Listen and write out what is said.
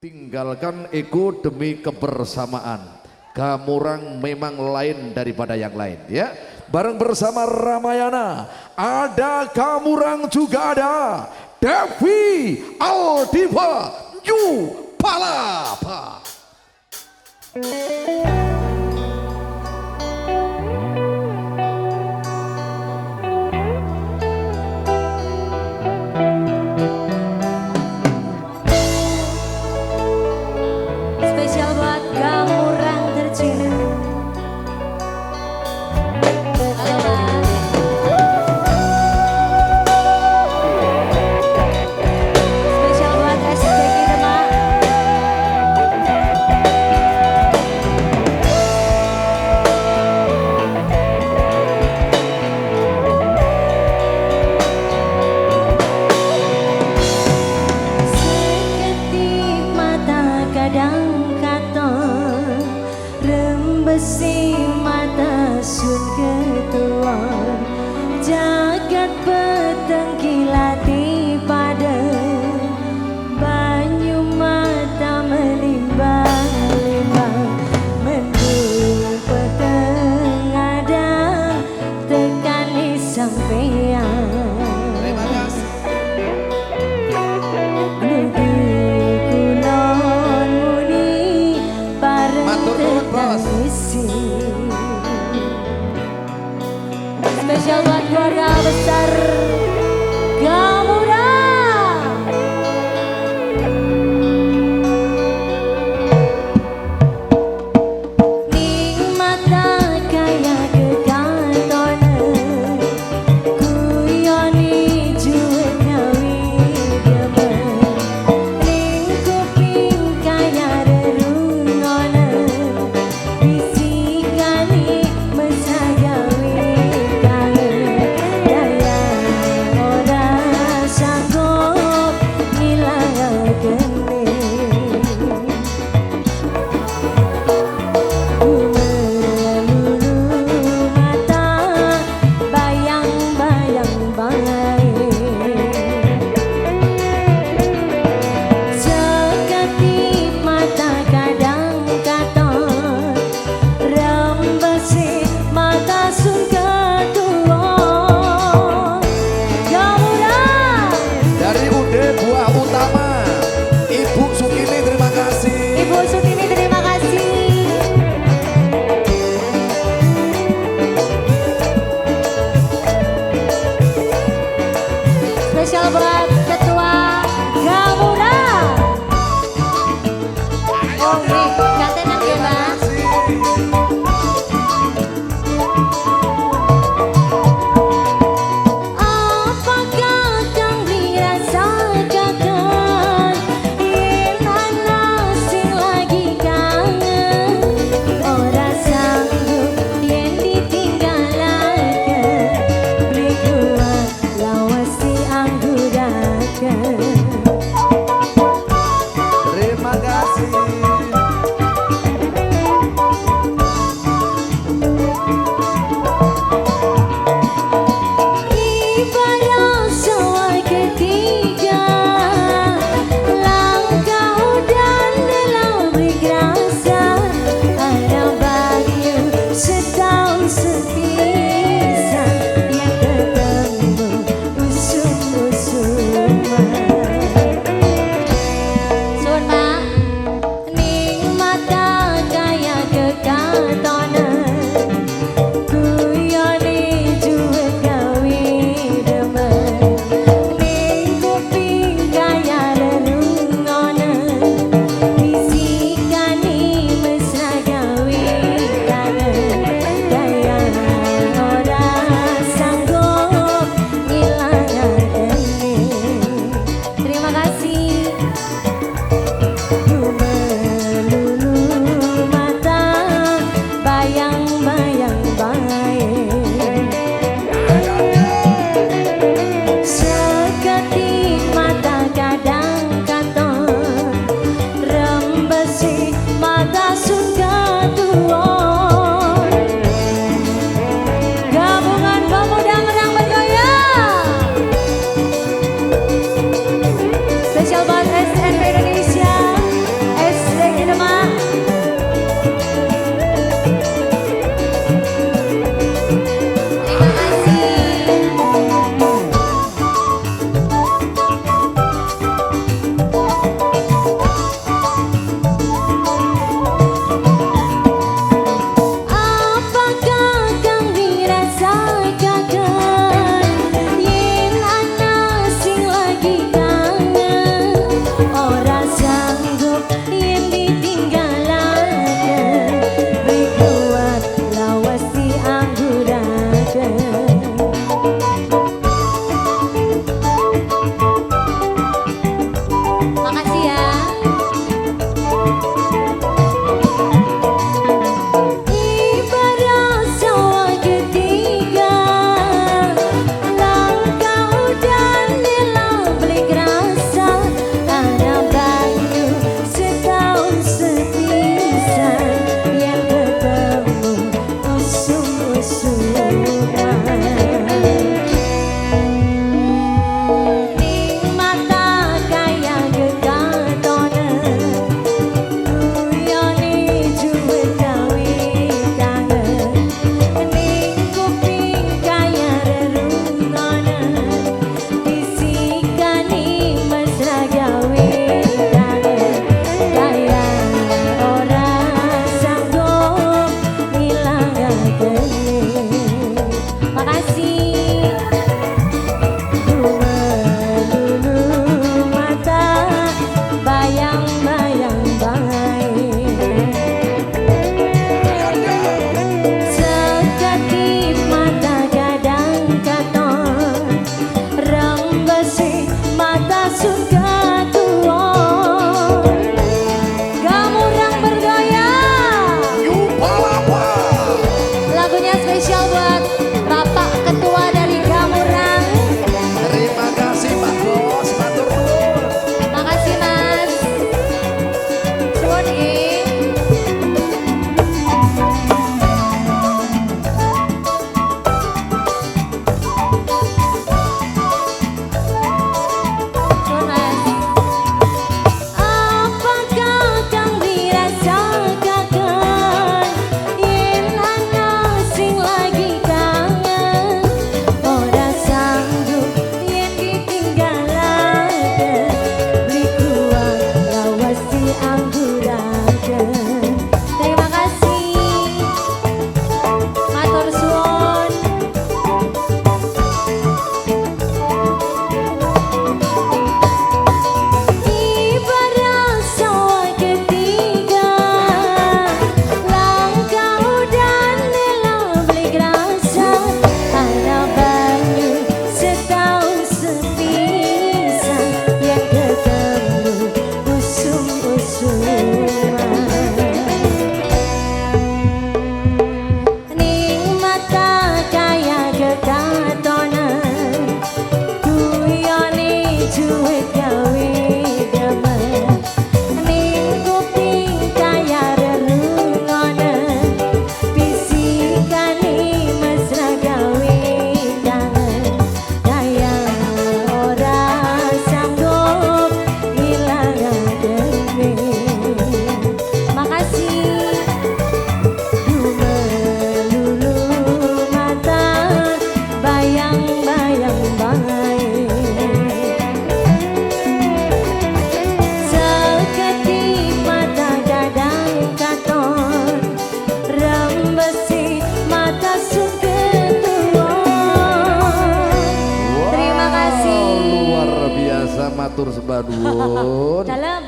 Tinggalkan ego demi kebersamaan. Gamurang memang lain daripada yang lain ya. Bareng bersama Ramayana, ada Gamurang juga ada Devi Aldiva Yu Palapa. salvar. Matur sebaduun. Dalam